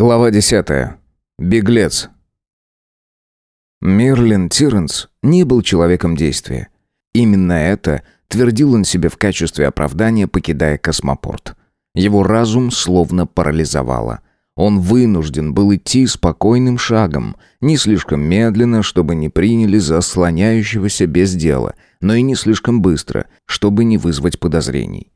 Глава 10. Беглец. Мерлин Тиренс не был человеком действия. Именно это твердил он себе в качестве оправдания, покидая космопорт. Его разум словно парализовало. Он вынужден был идти спокойным шагом, не слишком медленно, чтобы не приняли за слоняющегося без дела, но и не слишком быстро, чтобы не вызвать подозрений.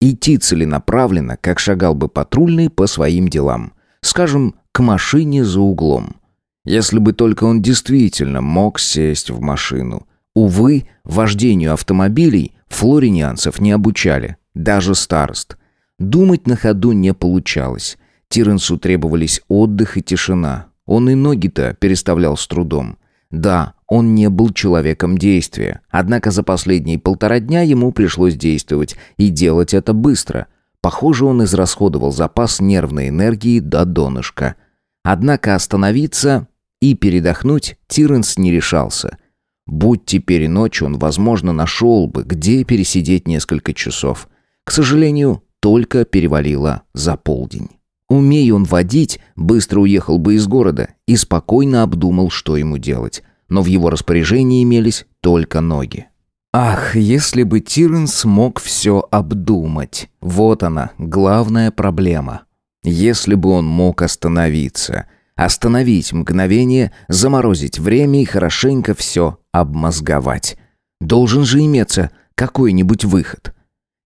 Идти целенаправленно, как шагал бы патрульный по своим делам – Скажем, к машине за углом. Если бы только он действительно мог сесть в машину. Увы, вождению автомобилей флоринианцев не обучали, даже старост. Думать на ходу не получалось. Тиренсу требовались отдых и тишина. Он и ноги-то переставлял с трудом. Да, он не был человеком действия, однако за последние полтора дня ему пришлось действовать, и делать это быстро – Похоже, он израсходовал запас нервной энергии до донышка. Однако остановиться и передохнуть Тиренс не решался. Будь теперь ночь, он, возможно, нашел бы, где пересидеть несколько часов. К сожалению, только перевалило за полдень. Умея он водить, быстро уехал бы из города и спокойно обдумал, что ему делать. Но в его распоряжении имелись только ноги. Ах, если бы Тирен смог все обдумать. Вот она, главная проблема. Если бы он мог остановиться. Остановить мгновение, заморозить время и хорошенько все обмозговать. Должен же иметься какой-нибудь выход.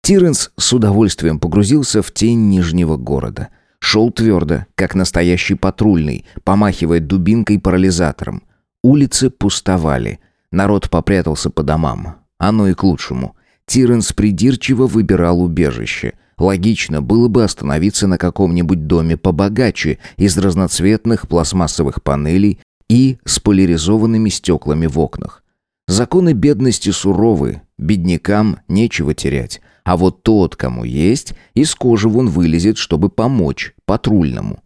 Тиренс с удовольствием погрузился в тень Нижнего города. Шел твердо, как настоящий патрульный, помахивая дубинкой-парализатором. Улицы пустовали. Народ попрятался по домам. Оно и к лучшему. Тиренс придирчиво выбирал убежище. Логично было бы остановиться на каком-нибудь доме побогаче, из разноцветных пластмассовых панелей и с поляризованными стеклами в окнах. Законы бедности суровы, беднякам нечего терять. А вот тот, кому есть, из кожи вон вылезет, чтобы помочь патрульному.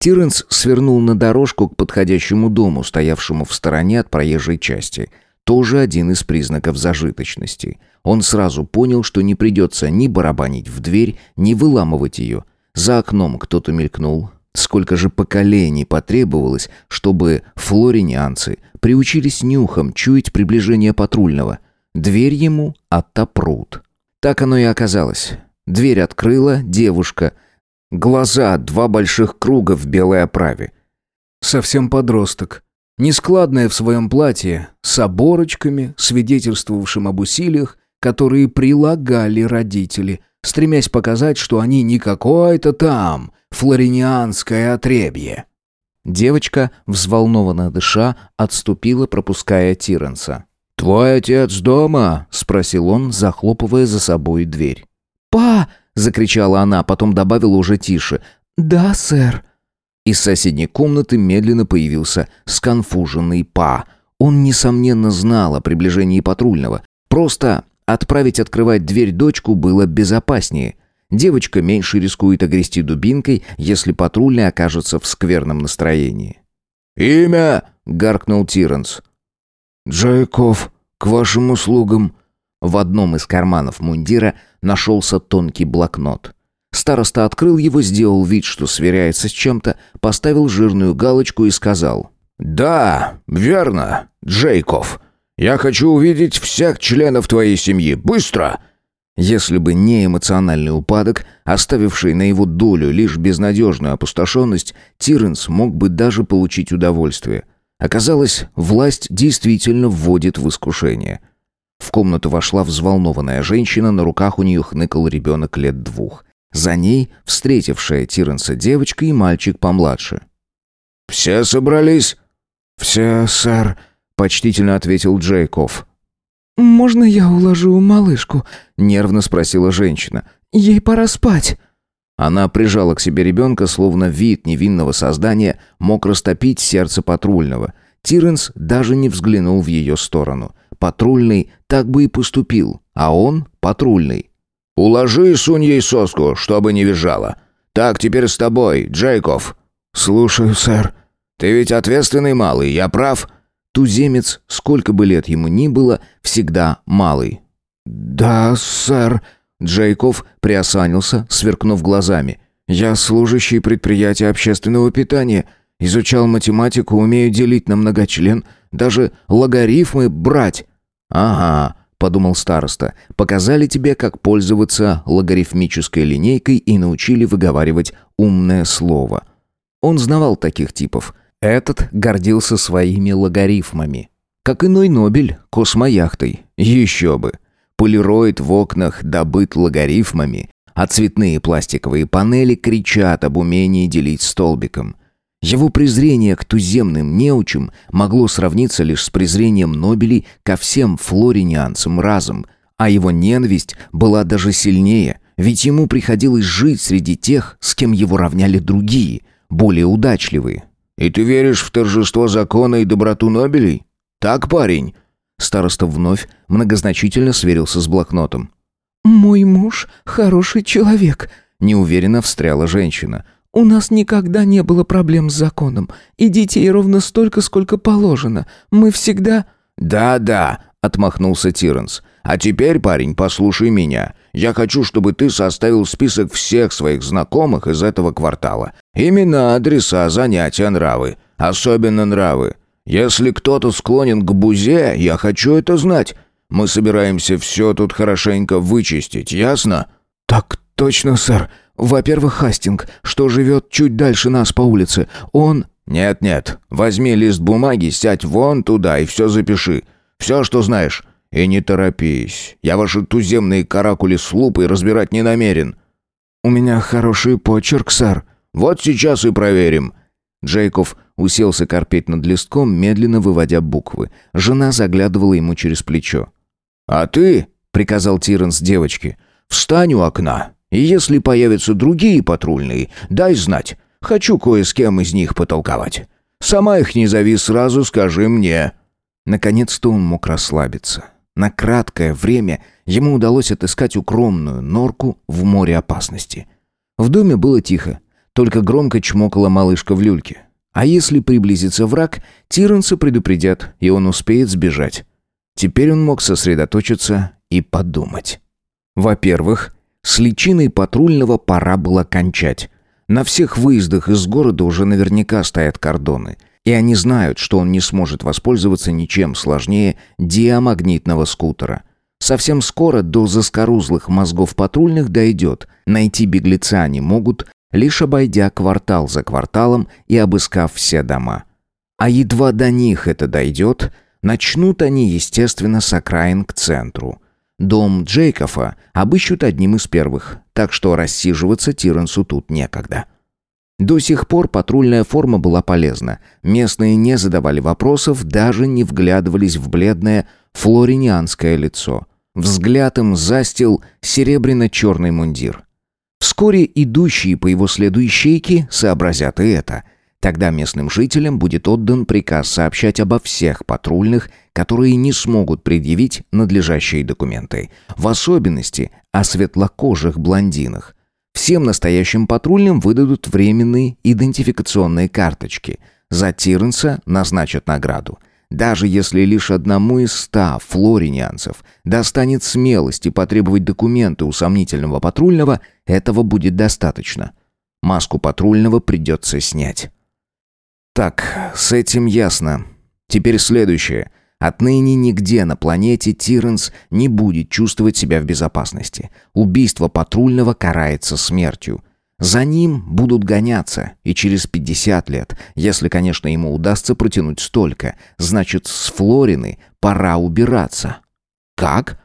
Тиренс свернул на дорожку к подходящему дому, стоявшему в стороне от проезжей части – тоже один из признаков зажиточности. Он сразу понял, что не придется ни барабанить в дверь, ни выламывать ее. За окном кто-то мелькнул. Сколько же поколений потребовалось, чтобы флоринианцы приучились нюхом чуять приближение патрульного. Дверь ему оттопрут. Так оно и оказалось. Дверь открыла девушка. Глаза, два больших круга в белой оправе. Совсем подросток. Нескладная в своем платье, с оборочками, свидетельствовавшим об усилиях, которые прилагали родители, стремясь показать, что они не какое-то там флоринианское отребье. Девочка, взволнованно дыша, отступила, пропуская Тиренса. «Твой отец дома?» — спросил он, захлопывая за собой дверь. «Па!» — закричала она, потом добавила уже тише. «Да, сэр». Из соседней комнаты медленно появился сконфуженный Па. Он, несомненно, знал о приближении патрульного. Просто отправить открывать дверь дочку было безопаснее. Девочка меньше рискует огрести дубинкой, если патрульный окажется в скверном настроении. «Имя!» — гаркнул Тиренс. «Джайков, к вашим услугам». В одном из карманов мундира нашелся тонкий блокнот. Староста открыл его, сделал вид, что сверяется с чем-то, поставил жирную галочку и сказал. «Да, верно, Джейков. Я хочу увидеть всех членов твоей семьи. Быстро!» Если бы не эмоциональный упадок, оставивший на его долю лишь безнадежную опустошенность, Тиренс мог бы даже получить удовольствие. Оказалось, власть действительно вводит в искушение. В комнату вошла взволнованная женщина, на руках у нее хныкал ребенок лет двух. За ней встретившая Тиренса девочка и мальчик помладше. «Все собрались?» «Все, сэр», — почтительно ответил Джейков. «Можно я уложу малышку?» — нервно спросила женщина. «Ей пора спать». Она прижала к себе ребенка, словно вид невинного создания мог растопить сердце патрульного. Тиренс даже не взглянул в ее сторону. Патрульный так бы и поступил, а он патрульный. «Уложи сунь ей соску, чтобы не визжала. Так, теперь с тобой, Джейков». «Слушаю, сэр». «Ты ведь ответственный малый, я прав?» Туземец, сколько бы лет ему ни было, всегда малый. «Да, сэр». Джейков приосанился, сверкнув глазами. Я служащий предприятия общественного питания. Изучал математику, умею делить на многочлен, даже логарифмы брать». «Ага», — подумал староста, «показали тебе, как пользоваться логарифмической линейкой и научили выговаривать умное слово». Он знавал таких типов. Этот гордился своими логарифмами. Как иной Нобель космояхтой. Еще бы. Полироид в окнах добыт логарифмами, а цветные пластиковые панели кричат об умении делить столбиком. Его презрение к туземным неучам могло сравниться лишь с презрением Нобелей ко всем флоринианцам разом, а его ненависть была даже сильнее, ведь ему приходилось жить среди тех, с кем его равняли другие, более удачливые. «И ты веришь в торжество закона и доброту Нобелей? Так, парень?» Староста вновь многозначительно сверился с блокнотом. «Мой муж хороший человек», — неуверенно встряла женщина. «У нас никогда не было проблем с законом, и детей ровно столько, сколько положено. Мы всегда...» «Да-да», — отмахнулся Тиранс. «А теперь, парень, послушай меня. Я хочу, чтобы ты составил список всех своих знакомых из этого квартала. Имена, адреса, занятия, нравы. Особенно нравы. Если кто-то склонен к бузе, я хочу это знать. Мы собираемся все тут хорошенько вычистить, ясно?» «Так точно, сэр. Во-первых, Хастинг, что живет чуть дальше нас по улице. Он...» «Нет-нет, возьми лист бумаги, сядь вон туда и все запиши. Все, что знаешь. И не торопись. Я ваши туземные каракули с лупой разбирать не намерен». «У меня хороший почерк, сэр». «Вот сейчас и проверим». Джейков уселся корпеть над листком, медленно выводя буквы. Жена заглядывала ему через плечо. «А ты», — приказал Тиренс девочке, — «встань у окна, и если появятся другие патрульные, дай знать. Хочу кое с кем из них потолковать. Сама их не зови, сразу скажи мне». Наконец-то он мог расслабиться. На краткое время ему удалось отыскать укромную норку в море опасности. В доме было тихо, только громко чмокала малышка в люльке. А если приблизится враг, Тиренса предупредят, и он успеет сбежать. Теперь он мог сосредоточиться и подумать. Во-первых, с личиной патрульного пора было кончать. На всех выездах из города уже наверняка стоят кордоны, и они знают, что он не сможет воспользоваться ничем сложнее диамагнитного скутера. Совсем скоро до заскорузлых мозгов патрульных дойдет. Найти беглеца они могут, лишь обойдя квартал за кварталом и обыскав все дома. А едва до них это дойдет, начнут они, естественно, с окраин к центру. Дом Джейкофа обыщут одним из первых, так что рассиживаться Тиренсу тут некогда. До сих пор патрульная форма была полезна. Местные не задавали вопросов, даже не вглядывались в бледное флоринианское лицо. Взгляд им застил серебряно-черный мундир. Вскоре идущие по его следу ищейки сообразят и это. Тогда местным жителям будет отдан приказ сообщать обо всех патрульных, которые не смогут предъявить надлежащие документы. В особенности о светлокожих блондинах. Всем настоящим патрульным выдадут временные идентификационные карточки. За Тирнса назначат награду – даже если лишь одному из ста флоринианцев достанет смелости потребовать документы у сомнительного патрульного, этого будет достаточно. Маску патрульного придется снять. Так, с этим ясно. Теперь следующее. Отныне нигде на планете Тиренс не будет чувствовать себя в безопасности. Убийство патрульного карается смертью. За ним будут гоняться, и через 50 лет, если, конечно, ему удастся протянуть столько, значит, с Флорины пора убираться. Как?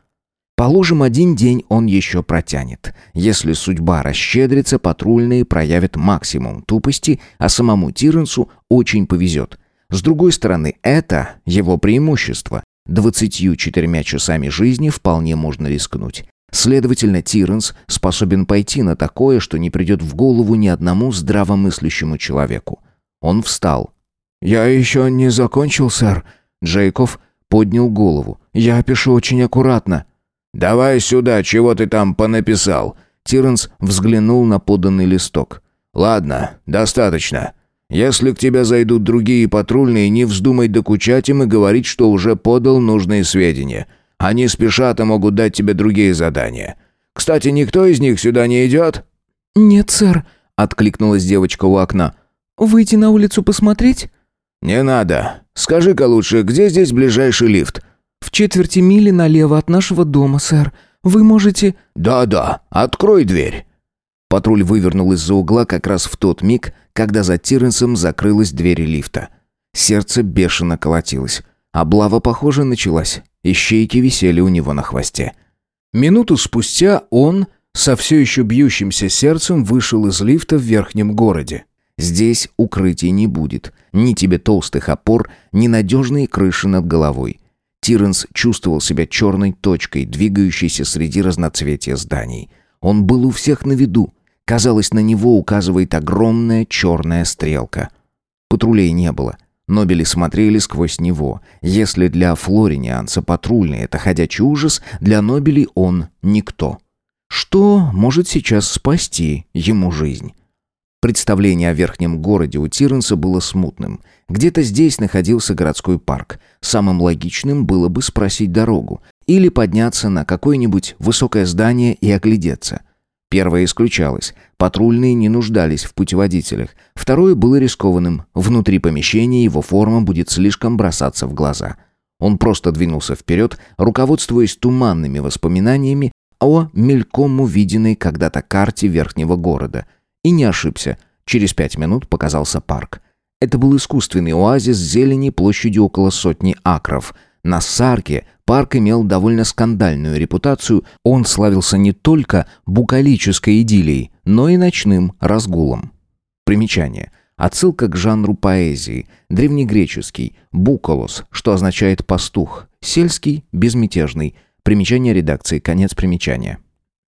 Положим, один день он еще протянет. Если судьба расщедрится, патрульные проявят максимум тупости, а самому Тиренсу очень повезет. С другой стороны, это его преимущество. 24 часами жизни вполне можно рискнуть. Следовательно, Тиренс способен пойти на такое, что не придет в голову ни одному здравомыслящему человеку. Он встал. «Я еще не закончил, сэр». Джейков поднял голову. «Я пишу очень аккуратно». «Давай сюда, чего ты там понаписал?» Тиренс взглянул на поданный листок. «Ладно, достаточно. Если к тебе зайдут другие патрульные, не вздумай докучать им и говорить, что уже подал нужные сведения. Они спешат и могут дать тебе другие задания. Кстати, никто из них сюда не идет?» «Нет, сэр. откликнулась девочка у окна. «Выйти на улицу посмотреть?» «Не надо. Скажи-ка лучше, где здесь ближайший лифт?» «В четверти мили налево от нашего дома, сэр. Вы можете...» «Да-да, открой дверь». Патруль вывернул из-за угла как раз в тот миг, когда за Тиренсом закрылась дверь лифта. Сердце бешено колотилось. Облава, похоже, началась. Ищейки висели у него на хвосте. Минуту спустя он, со все еще бьющимся сердцем, вышел из лифта в верхнем городе. Здесь укрытий не будет. Ни тебе толстых опор, ни надежной крыши над головой. Тиренс чувствовал себя черной точкой, двигающейся среди разноцветия зданий. Он был у всех на виду. Казалось, на него указывает огромная черная стрелка. Патрулей не было. Нобели смотрели сквозь него. Если для флоринианца патрульный — это ходячий ужас, для Нобелей он — никто. Что может сейчас спасти ему жизнь? Представление о верхнем городе у Тиренса было смутным. Где-то здесь находился городской парк. Самым логичным было бы спросить дорогу или подняться на какое-нибудь высокое здание и оглядеться. Первое исключалось. Патрульные не нуждались в путеводителях. Второе было рискованным. Внутри помещения его форма будет слишком бросаться в глаза. Он просто двинулся вперед, руководствуясь туманными воспоминаниями о мельком увиденной когда-то карте верхнего города. И не ошибся. Через пять минут показался парк. Это был искусственный оазис зелени площадью около сотни акров. На Сарке Парк имел довольно скандальную репутацию, он славился не только букалической идиллией, но и ночным разгулом. Примечание. Отсылка к жанру поэзии. Древнегреческий «буколос», что означает «пастух», сельский «безмятежный». Примечание редакции, конец примечания.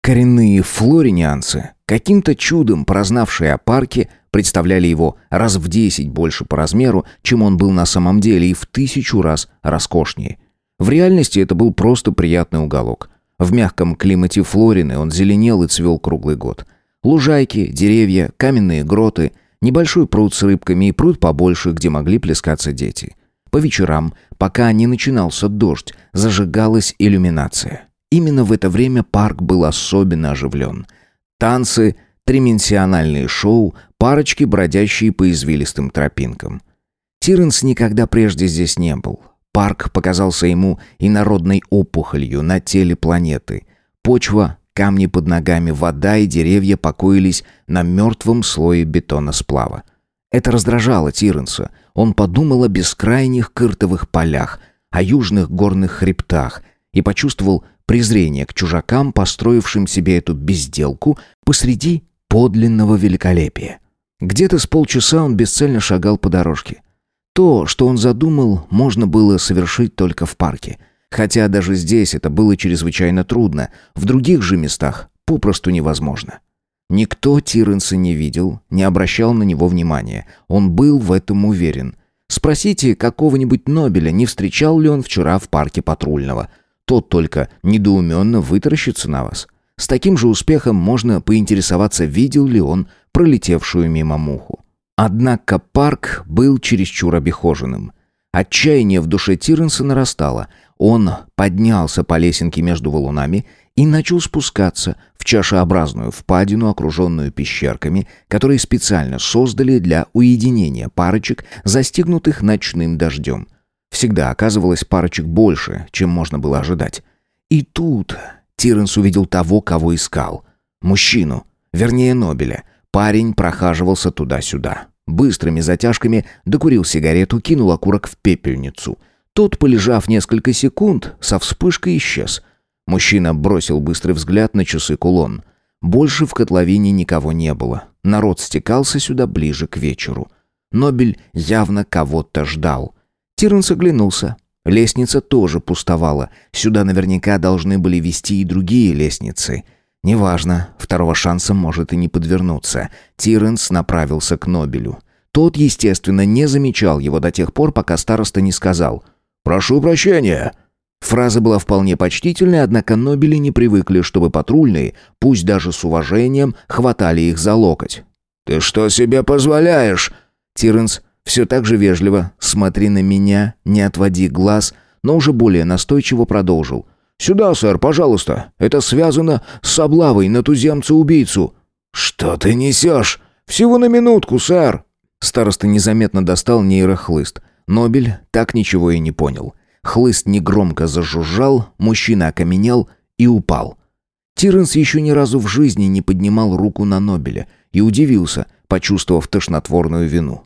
Коренные флоринианцы, каким-то чудом прознавшие о парке, представляли его раз в десять больше по размеру, чем он был на самом деле, и в тысячу раз роскошнее. В реальности это был просто приятный уголок. В мягком климате Флорины он зеленел и цвел круглый год. Лужайки, деревья, каменные гроты, небольшой пруд с рыбками и пруд побольше, где могли плескаться дети. По вечерам, пока не начинался дождь, зажигалась иллюминация. Именно в это время парк был особенно оживлен. Танцы, трименсиональные шоу, парочки, бродящие по извилистым тропинкам. Тиренс никогда прежде здесь не был. Парк показался ему инородной опухолью на теле планеты. Почва, камни под ногами, вода и деревья покоились на мертвом слое бетона сплава. Это раздражало Тиренса. Он подумал о бескрайних кыртовых полях, о южных горных хребтах и почувствовал презрение к чужакам, построившим себе эту безделку посреди подлинного великолепия. Где-то с полчаса он бесцельно шагал по дорожке. То, что он задумал, можно было совершить только в парке. Хотя даже здесь это было чрезвычайно трудно, в других же местах попросту невозможно. Никто Тиренса не видел, не обращал на него внимания. Он был в этом уверен. Спросите какого-нибудь Нобеля, не встречал ли он вчера в парке патрульного. Тот только недоуменно вытаращится на вас. С таким же успехом можно поинтересоваться, видел ли он пролетевшую мимо муху. Однако парк был чересчур обихоженным. Отчаяние в душе Тиренса нарастало. Он поднялся по лесенке между валунами и начал спускаться в чашеобразную впадину, окруженную пещерками, которые специально создали для уединения парочек, застигнутых ночным дождем. Всегда оказывалось парочек больше, чем можно было ожидать. И тут Тиренс увидел того, кого искал. Мужчину, вернее Нобеля — Парень прохаживался туда-сюда. Быстрыми затяжками докурил сигарету, кинул окурок в пепельницу. Тот, полежав несколько секунд, со вспышкой исчез. Мужчина бросил быстрый взгляд на часы кулон. Больше в котловине никого не было. Народ стекался сюда ближе к вечеру. Нобель явно кого-то ждал. Тиренс оглянулся. Лестница тоже пустовала. Сюда наверняка должны были вести и другие лестницы. Неважно, второго шанса может и не подвернуться. Тиренс направился к Нобелю. Тот, естественно, не замечал его до тех пор, пока староста не сказал «Прошу прощения». Фраза была вполне почтительной, однако Нобели не привыкли, чтобы патрульные, пусть даже с уважением, хватали их за локоть. «Ты что себе позволяешь?» Тиренс все так же вежливо «Смотри на меня, не отводи глаз», но уже более настойчиво продолжил. «Сюда, сэр, пожалуйста. Это связано с облавой на туземца-убийцу». «Что ты несешь?» Всего на минутку, сэр!» Староста незаметно достал нейрохлыст. Нобель так ничего и не понял. Хлыст негромко зажужжал, мужчина окаменел и упал. Тиренс еще ни разу в жизни не поднимал руку на Нобеля и удивился, почувствовав тошнотворную вину.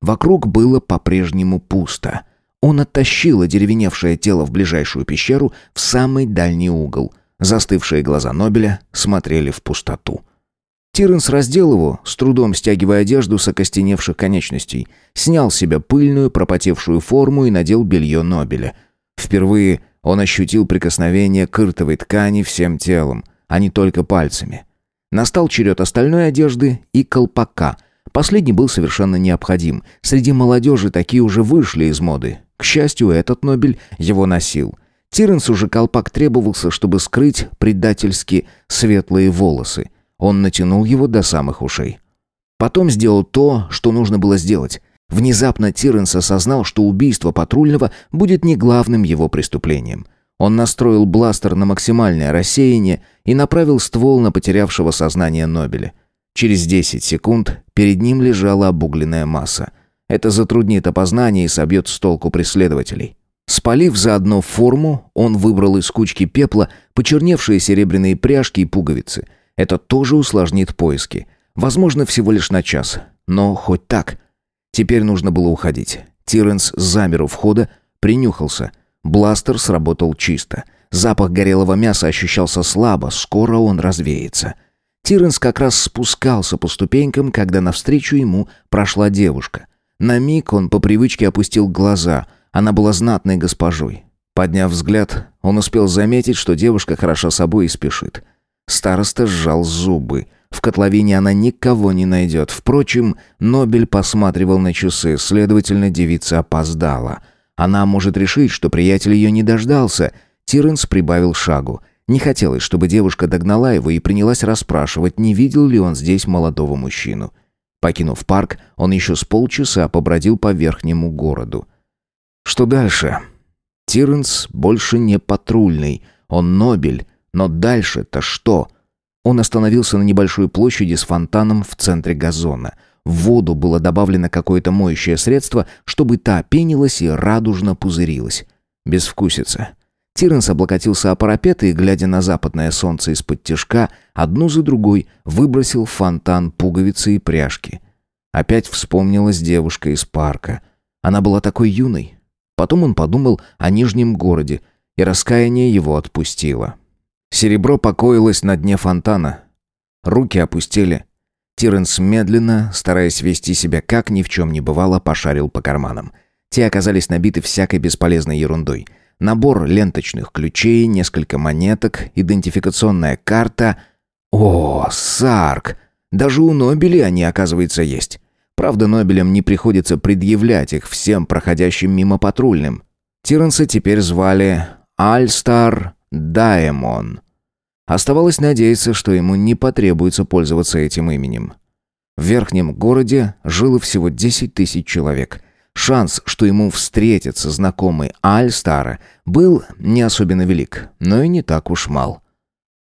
Вокруг было по-прежнему пусто. Он оттащил одеревеневшее тело в ближайшую пещеру в самый дальний угол. Застывшие глаза Нобеля смотрели в пустоту. Тиренс раздел его, с трудом стягивая одежду с окостеневших конечностей, снял с себя пыльную, пропотевшую форму и надел белье Нобеля. Впервые он ощутил прикосновение к иртовой ткани всем телом, а не только пальцами. Настал черед остальной одежды и колпака. Последний был совершенно необходим. Среди молодежи такие уже вышли из моды. К счастью, этот Нобель его носил. Тиренсу же колпак требовался, чтобы скрыть предательски светлые волосы. Он натянул его до самых ушей. Потом сделал то, что нужно было сделать. Внезапно Тиренс осознал, что убийство патрульного будет не главным его преступлением. Он настроил бластер на максимальное рассеяние и направил ствол на потерявшего сознание Нобеля. Через 10 секунд перед ним лежала обугленная масса. Это затруднит опознание и собьет с толку преследователей. Спалив заодно форму, он выбрал из кучки пепла почерневшие серебряные пряжки и пуговицы. Это тоже усложнит поиски. Возможно, всего лишь на час. Но хоть так. Теперь нужно было уходить. Тиренс замер у входа, принюхался. Бластер сработал чисто. Запах горелого мяса ощущался слабо, скоро он развеется. Тиренс как раз спускался по ступенькам, когда навстречу ему прошла девушка. На миг он по привычке опустил глаза. Она была знатной госпожой. Подняв взгляд, он успел заметить, что девушка хороша собой и спешит. Староста сжал зубы. В котловине она никого не найдет. Впрочем, Нобель посматривал на часы, следовательно, девица опоздала. Она может решить, что приятель ее не дождался. Тиренс прибавил шагу. Не хотелось, чтобы девушка догнала его и принялась расспрашивать, не видел ли он здесь молодого мужчину. Покинув парк, он еще с полчаса побродил по верхнему городу. Что дальше? Тиренс больше не патрульный, он Нобель, но дальше-то что? Он остановился на небольшой площади с фонтаном в центре газона. В воду было добавлено какое-то моющее средство, чтобы та пенилась и радужно пузырилась. Безвкусица. Тиренс облокотился о парапет и, глядя на западное солнце из-под тишка, одну за другой выбросил в фонтан пуговицы и пряжки. Опять вспомнилась девушка из парка. Она была такой юной. Потом он подумал о Нижнем городе, и раскаяние его отпустило. Серебро покоилось на дне фонтана. Руки опустили. Тиренс медленно, стараясь вести себя как ни в чем не бывало, пошарил по карманам. Те оказались набиты всякой бесполезной ерундой — Набор ленточных ключей, несколько монеток, идентификационная карта. О, Сарк! Даже у Нобелей они, оказывается, есть. Правда, Нобелям не приходится предъявлять их всем проходящим мимо патрульным. Тиренса теперь звали Альстар Даймон. Оставалось надеяться, что ему не потребуется пользоваться этим именем. В верхнем городе жило всего 10 тысяч человек – Шанс, что ему встретится знакомый Альстара, был не особенно велик, но и не так уж мал.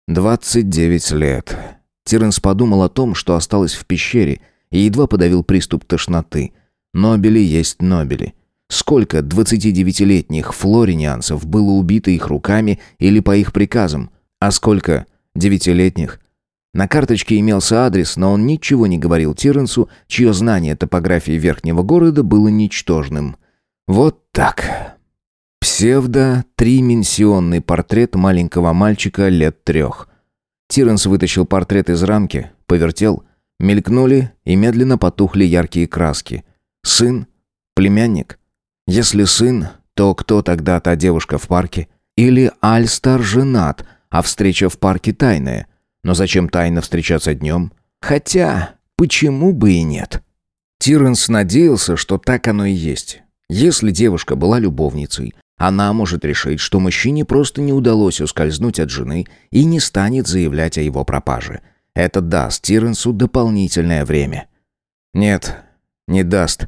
29 лет. Тиренс подумал о том, что осталось в пещере, и едва подавил приступ тошноты. Нобели есть Нобели. Сколько 29-летних флоринианцев было убито их руками или по их приказам, а сколько девятилетних на карточке имелся адрес, но он ничего не говорил Тиренсу, чье знание топографии верхнего города было ничтожным. Вот так. Псевдо-трименсионный портрет маленького мальчика лет трех. Тиренс вытащил портрет из рамки, повертел, мелькнули и медленно потухли яркие краски. Сын? Племянник? Если сын, то кто тогда та девушка в парке? Или Альстар женат, а встреча в парке тайная? Но зачем тайно встречаться днем? Хотя, почему бы и нет? Тиренс надеялся, что так оно и есть. Если девушка была любовницей, она может решить, что мужчине просто не удалось ускользнуть от жены и не станет заявлять о его пропаже. Это даст Тиренсу дополнительное время. Нет, не даст.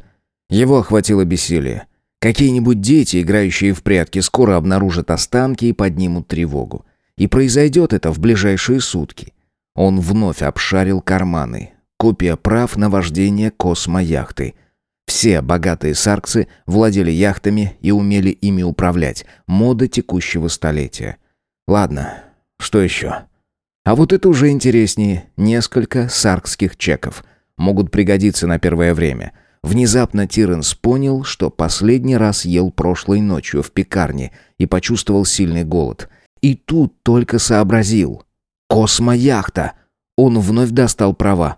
Его охватило бессилие. Какие-нибудь дети, играющие в прятки, скоро обнаружат останки и поднимут тревогу. И произойдет это в ближайшие сутки. Он вновь обшарил карманы. копия прав на вождение космояхты. Все богатые сарксы владели яхтами и умели ими управлять. Мода текущего столетия. Ладно, что еще? А вот это уже интереснее. Несколько саркских чеков. Могут пригодиться на первое время. Внезапно Тиренс понял, что последний раз ел прошлой ночью в пекарне и почувствовал сильный голод. И тут только сообразил. Космояхта! Он вновь достал права.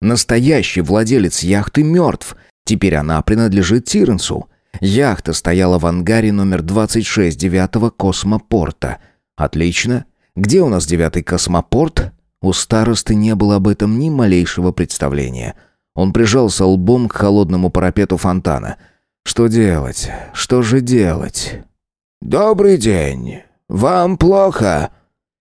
Настоящий владелец яхты мертв. Теперь она принадлежит Тиренсу. Яхта стояла в ангаре номер 26 девятого космопорта. Отлично. Где у нас девятый космопорт? У старосты не было об этом ни малейшего представления. Он прижался лбом к холодному парапету фонтана. Что делать? Что же делать? «Добрый день. Вам плохо?»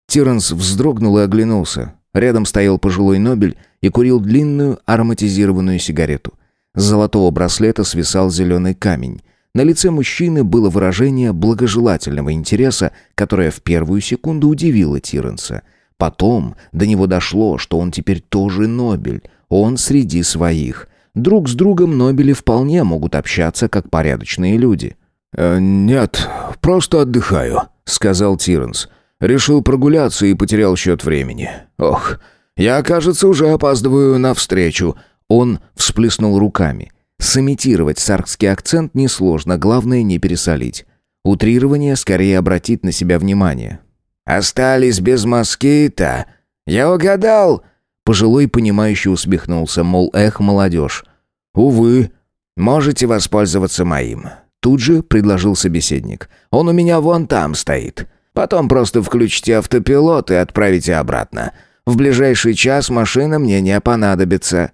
Тиренс вздрогнул и оглянулся. Рядом стоял пожилой Нобель и курил длинную ароматизированную сигарету. С золотого браслета свисал зеленый камень. На лице мужчины было выражение благожелательного интереса, которое в первую секунду удивило Тиренса. Потом до него дошло, что он теперь тоже Нобель, он среди своих. Друг с другом Нобели вполне могут общаться, как порядочные люди. «Э, «Нет, просто отдыхаю», — сказал Тиренс. Решил прогуляться и потерял счет времени. Ох, я, кажется, уже опаздываю на встречу. Он всплеснул руками. Сымитировать саркский акцент несложно, главное не пересолить. Утрирование скорее обратит на себя внимание. «Остались без москита? Я угадал!» Пожилой, понимающий, усмехнулся, мол, эх, молодежь. «Увы, можете воспользоваться моим». Тут же предложил собеседник. «Он у меня вон там стоит. Потом просто включите автопилот и отправите обратно. В ближайший час машина мне не понадобится».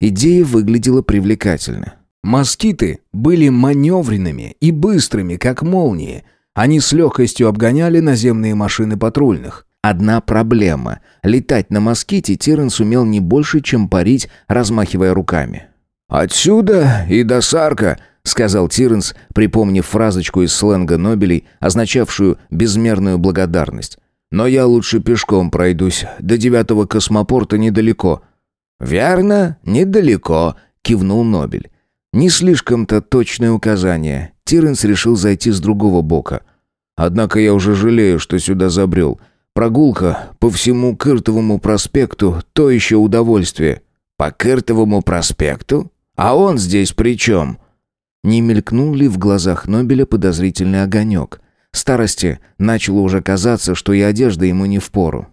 Идея выглядела привлекательно. Москиты были маневренными и быстрыми, как молнии. Они с легкостью обгоняли наземные машины патрульных. Одна проблема. Летать на моските Тирен сумел не больше, чем парить, размахивая руками. «Отсюда и до Сарка», сказал Тиренс, припомнив фразочку из сленга Нобелей, означавшую безмерную благодарность. «Но я лучше пешком пройдусь. До девятого космопорта недалеко». «Верно, недалеко», — кивнул Нобель. Не слишком-то точное указание. Тиренс решил зайти с другого бока. «Однако я уже жалею, что сюда забрел. Прогулка по всему Кыртовому проспекту — то еще удовольствие». «По Кыртовому проспекту? А он здесь при чем?» Не мелькнул ли в глазах Нобеля подозрительный огонек? Старости начало уже казаться, что и одежда ему не впору.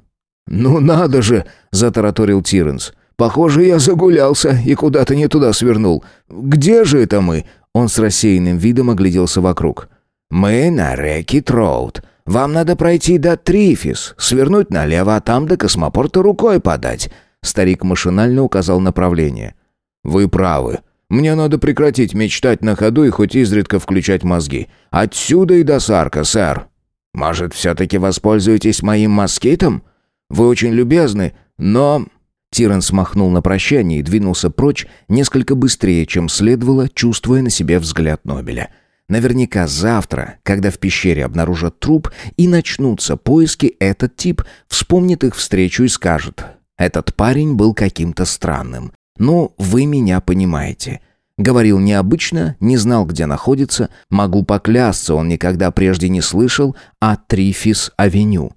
«Ну надо же!» — затараторил Тиренс. «Похоже, я загулялся и куда-то не туда свернул. Где же это мы?» Он с рассеянным видом огляделся вокруг. «Мы на реке Троуд. Вам надо пройти до Трифис, свернуть налево, а там до космопорта рукой подать». Старик машинально указал направление. «Вы правы. Мне надо прекратить мечтать на ходу и хоть изредка включать мозги. Отсюда и до Сарка, сэр. Может, все-таки воспользуетесь моим москитом? Вы очень любезны, но...» Тиран смахнул на прощание и двинулся прочь несколько быстрее, чем следовало, чувствуя на себе взгляд Нобеля. Наверняка завтра, когда в пещере обнаружат труп и начнутся поиски, этот тип вспомнит их встречу и скажет «Этот парень был каким-то странным. Ну, вы меня понимаете. Говорил необычно, не знал, где находится. Могу поклясться, он никогда прежде не слышал о Трифис-авеню.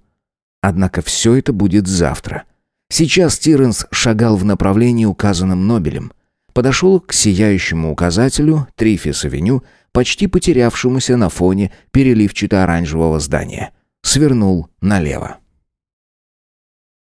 Однако все это будет завтра. Сейчас Тиренс шагал в направлении, указанном Нобелем. Подошел к сияющему указателю Трифис-авеню, почти потерявшемуся на фоне переливчато-оранжевого здания. Свернул налево.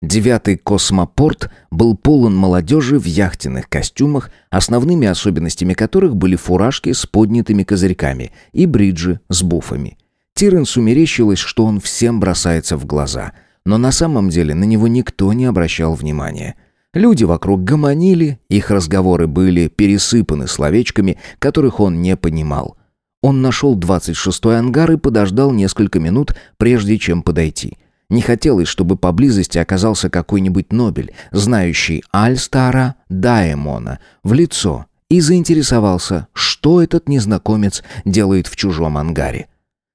Девятый космопорт был полон молодежи в яхтенных костюмах, основными особенностями которых были фуражки с поднятыми козырьками и бриджи с буфами. Тиренсу мерещилось, что он всем бросается в глаза, но на самом деле на него никто не обращал внимания. Люди вокруг гомонили, их разговоры были пересыпаны словечками, которых он не понимал. Он нашел 26-й ангар и подождал несколько минут, прежде чем подойти – не хотелось, чтобы поблизости оказался какой-нибудь Нобель, знающий Альстара Даймона в лицо, и заинтересовался, что этот незнакомец делает в чужом ангаре.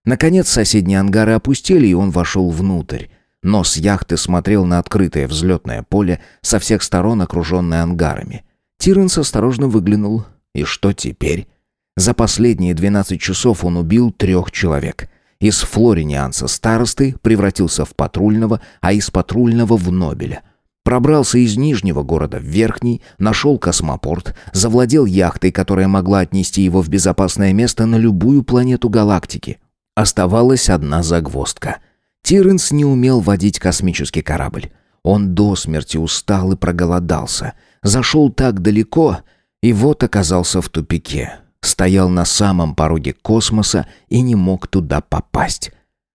Наконец соседние ангары опустели, и он вошел внутрь. Нос яхты смотрел на открытое взлетное поле, со всех сторон окруженное ангарами. Тиренс осторожно выглянул. И что теперь? За последние 12 часов он убил трех человек. Из флоринианца старосты превратился в патрульного, а из патрульного в Нобеля. Пробрался из Нижнего города в Верхний, нашел космопорт, завладел яхтой, которая могла отнести его в безопасное место на любую планету галактики. Оставалась одна загвоздка. Тиренс не умел водить космический корабль. Он до смерти устал и проголодался. Зашел так далеко, и вот оказался в тупике. Стоял на самом пороге космоса и не мог туда попасть.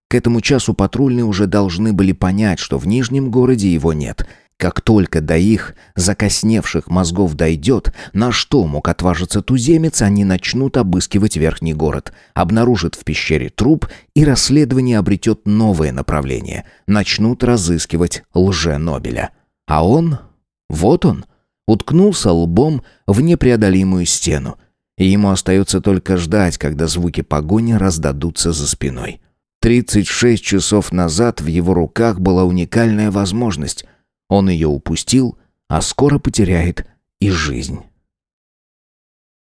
К этому часу патрульные уже должны были понять, что в Нижнем городе его нет — как только до их закосневших мозгов дойдет, на что мог отважиться туземец, они начнут обыскивать верхний город, обнаружат в пещере труп, и расследование обретет новое направление. Начнут разыскивать лже-Нобеля. А он... Вот он. Уткнулся лбом в непреодолимую стену. И ему остается только ждать, когда звуки погони раздадутся за спиной. 36 часов назад в его руках была уникальная возможность он ее упустил, а скоро потеряет и жизнь.